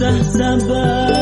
resah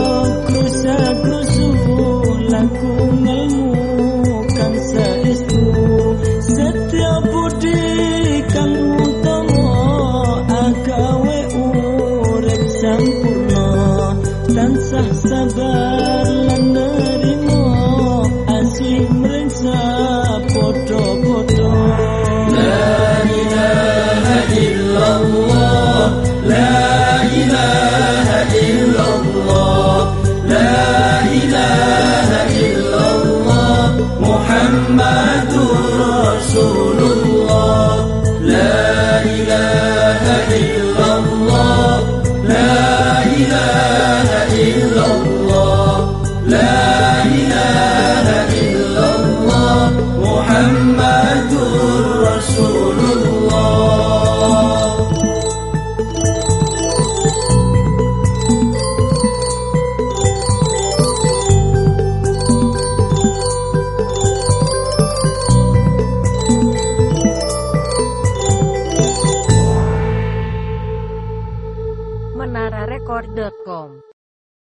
com